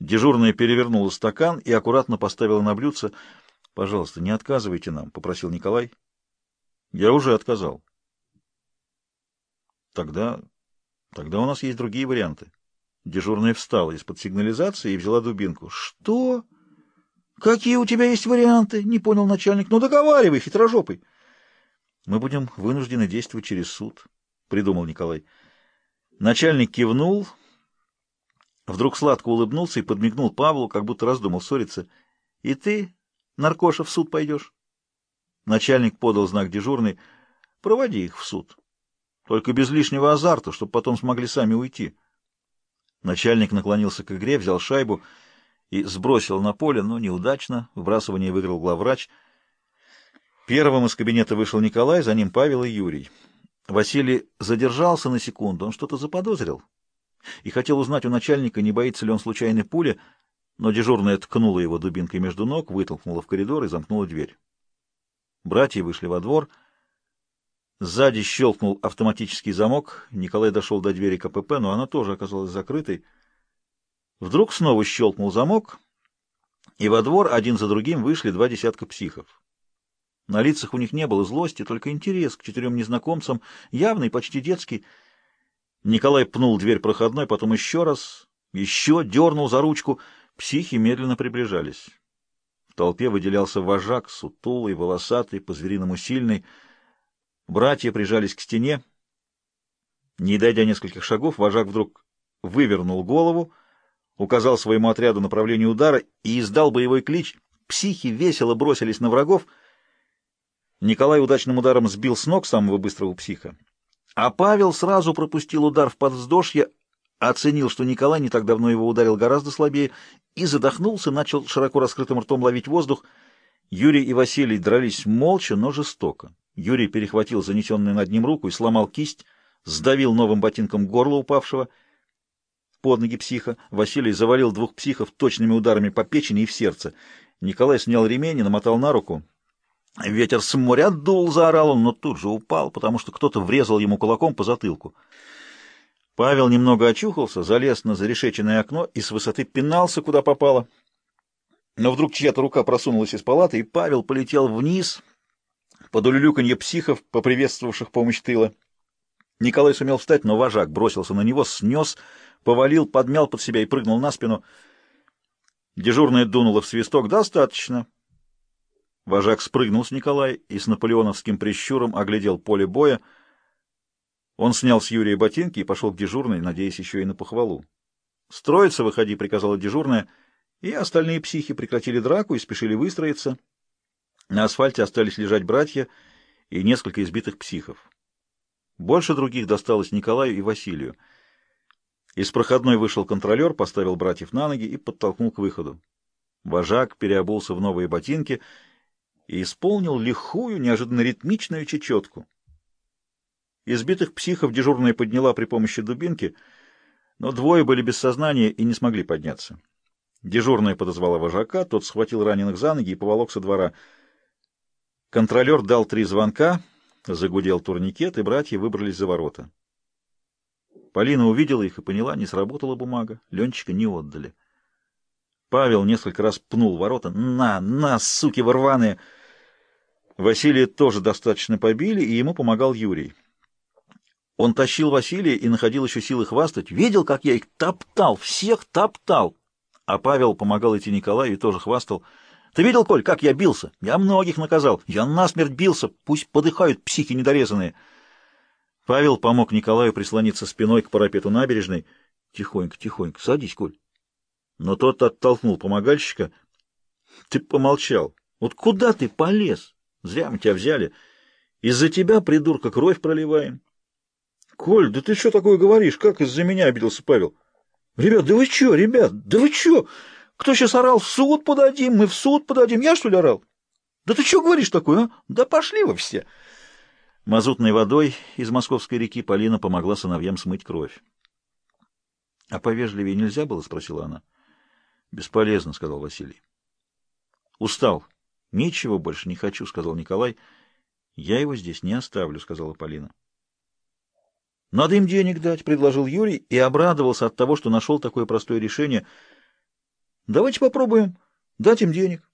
Дежурная перевернула стакан и аккуратно поставила на блюдце. — Пожалуйста, не отказывайте нам, — попросил Николай. — Я уже отказал. — Тогда... тогда у нас есть другие варианты. Дежурная встала из-под сигнализации и взяла дубинку. — Что? Какие у тебя есть варианты? — не понял начальник. — Ну, договаривай, хитрожопый. — Мы будем вынуждены действовать через суд, — придумал Николай. Начальник кивнул Вдруг сладко улыбнулся и подмигнул Павлу, как будто раздумал ссориться. — И ты, наркоша, в суд пойдешь? Начальник подал знак дежурный. — Проводи их в суд. Только без лишнего азарта, чтобы потом смогли сами уйти. Начальник наклонился к игре, взял шайбу и сбросил на поле, но неудачно. Вбрасывание выиграл главврач. Первым из кабинета вышел Николай, за ним Павел и Юрий. Василий задержался на секунду, он что-то заподозрил и хотел узнать у начальника, не боится ли он случайной пули, но дежурная ткнула его дубинкой между ног, вытолкнула в коридор и замкнула дверь. Братья вышли во двор. Сзади щелкнул автоматический замок. Николай дошел до двери КПП, но она тоже оказалась закрытой. Вдруг снова щелкнул замок, и во двор один за другим вышли два десятка психов. На лицах у них не было злости, только интерес к четырем незнакомцам, явный, почти детский, Николай пнул дверь проходной, потом еще раз, еще дернул за ручку. Психи медленно приближались. В толпе выделялся вожак, сутулый, волосатый, по-звериному сильный. Братья прижались к стене. Не дойдя нескольких шагов, вожак вдруг вывернул голову, указал своему отряду направление удара и издал боевой клич. Психи весело бросились на врагов. Николай удачным ударом сбил с ног самого быстрого психа. А Павел сразу пропустил удар в подвздошье, оценил, что Николай не так давно его ударил гораздо слабее, и задохнулся, начал широко раскрытым ртом ловить воздух. Юрий и Василий дрались молча, но жестоко. Юрий перехватил занесенную над ним руку и сломал кисть, сдавил новым ботинком горло упавшего под ноги психа. Василий завалил двух психов точными ударами по печени и в сердце. Николай снял ремень и намотал на руку. Ветер с моря дул, заорал он, но тут же упал, потому что кто-то врезал ему кулаком по затылку. Павел немного очухался, залез на зарешеченное окно и с высоты пинался, куда попало. Но вдруг чья-то рука просунулась из палаты, и Павел полетел вниз под улюлюканье психов, поприветствовавших помощь тыла. Николай сумел встать, но вожак бросился на него, снес, повалил, подмял под себя и прыгнул на спину. Дежурная дунула в свисток. «Достаточно». Вожак спрыгнул с Николая и с наполеоновским прищуром оглядел поле боя. Он снял с Юрия ботинки и пошел к дежурной, надеясь еще и на похвалу. «Строиться выходи», — приказала дежурная, и остальные психи прекратили драку и спешили выстроиться. На асфальте остались лежать братья и несколько избитых психов. Больше других досталось Николаю и Василию. Из проходной вышел контролер, поставил братьев на ноги и подтолкнул к выходу. Вожак переобулся в новые ботинки — и исполнил лихую, неожиданно ритмичную чечетку. Избитых психов дежурная подняла при помощи дубинки, но двое были без сознания и не смогли подняться. Дежурная подозвала вожака, тот схватил раненых за ноги и поволок со двора. Контролер дал три звонка, загудел турникет, и братья выбрались за ворота. Полина увидела их и поняла, не сработала бумага, Ленчика не отдали. Павел несколько раз пнул ворота. «На, на, суки ворваные!» Василия тоже достаточно побили, и ему помогал Юрий. Он тащил Василия и находил еще силы хвастать. Видел, как я их топтал, всех топтал. А Павел помогал идти Николаю и тоже хвастал. Ты видел, Коль, как я бился? Я многих наказал. Я насмерть бился. Пусть подыхают психи недорезанные. Павел помог Николаю прислониться спиной к парапету набережной. Тихонько, тихонько. Садись, Коль. Но тот оттолкнул помогальщика. Ты помолчал. Вот куда ты полез? Зря мы тебя взяли. Из-за тебя, придурка, кровь проливаем. Коль, да ты что такое говоришь? Как из-за меня обиделся Павел? Ребят, да вы что, ребят, да вы что? Кто сейчас орал? В суд подадим, мы в суд подадим. Я, что ли, орал? Да ты что говоришь такое, а? Да пошли вы все. Мазутной водой из московской реки Полина помогла сыновьям смыть кровь. — А повежливее нельзя было? — спросила она. — Бесполезно, — сказал Василий. — Устал. — Ничего больше не хочу, — сказал Николай. — Я его здесь не оставлю, — сказала Полина. — Надо им денег дать, — предложил Юрий и обрадовался от того, что нашел такое простое решение — Давайте попробуем дать им денег.